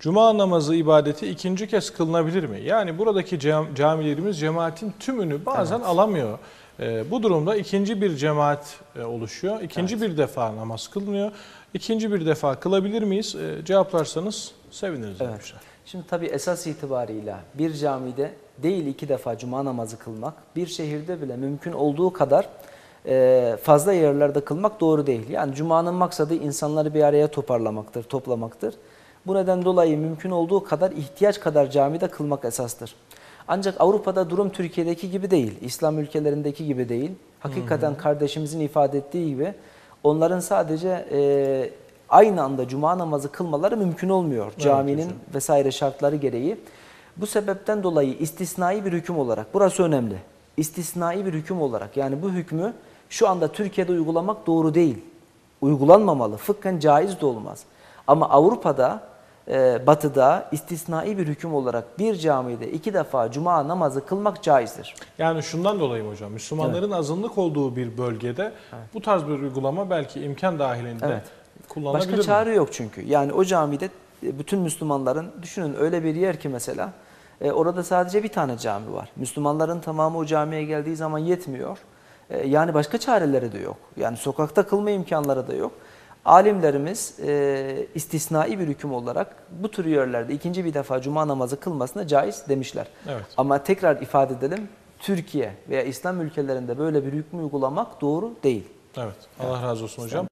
Cuma namazı ibadeti ikinci kez kılınabilir mi? Yani buradaki cam- camilerimiz cemaatin tümünü bazen alamıyor. Ee, bu durumda ikinci bir cemaat e, oluşuyor. İkinci bir defa namaz kılınıyor. İkinci bir defa kılabilir miyiz? Ee, cevaplarsanız seviniriz Evet. demişler. Şimdi tabii esas itibarıyla bir camide değil iki defa cuma namazı kılmak, bir şehirde bile mümkün olduğu kadar e, fazla yerlerde kılmak doğru değil. Yani cumanın maksadı insanları bir araya toparlamaktır, toplamaktır. Bu neden dolayı mümkün olduğu kadar ihtiyaç kadar camide kılmak esastır. Ancak Avrupa'da durum Türkiye'deki gibi değil, İslam ülkelerindeki gibi değil. Hakikaten kardeşimizin ifade ettiği gibi onların sadece e, aynı anda cuma namazı kılmaları mümkün olmuyor caminin hocam. vesaire şartları gereği. Bu sebepten dolayı istisnai bir hüküm olarak, burası önemli. İstisnai bir hüküm olarak yani bu hükmü şu anda Türkiye'de uygulamak doğru değil. Uygulanmamalı, fıkhen caiz de olmaz. Ama Avrupa'da, e, batıda istisnai bir hüküm olarak bir camide iki defa cuma namazı kılmak caizdir. Yani şundan dolayı mı hocam? Müslümanların azınlık olduğu bir bölgede bu tarz bir uygulama belki imkan dahilinde Evet. kullanılabilir Başka mi? çare yok çünkü. Yani o camide e, bütün Müslümanların düşünün öyle bir yer ki mesela e, orada sadece bir tane cami var. Müslümanların tamamı o camiye geldiği zaman yetmiyor. E, yani başka çareleri de yok. Yani sokakta kılma imkanları da yok. Alimlerimiz e, istisnai bir hüküm olarak bu tür yerlerde ikinci bir defa cuma namazı kılmasına caiz demişler. Evet. Ama tekrar ifade edelim Türkiye veya İslam ülkelerinde böyle bir hükmü uygulamak doğru değil. Evet. Allah razı olsun hocam.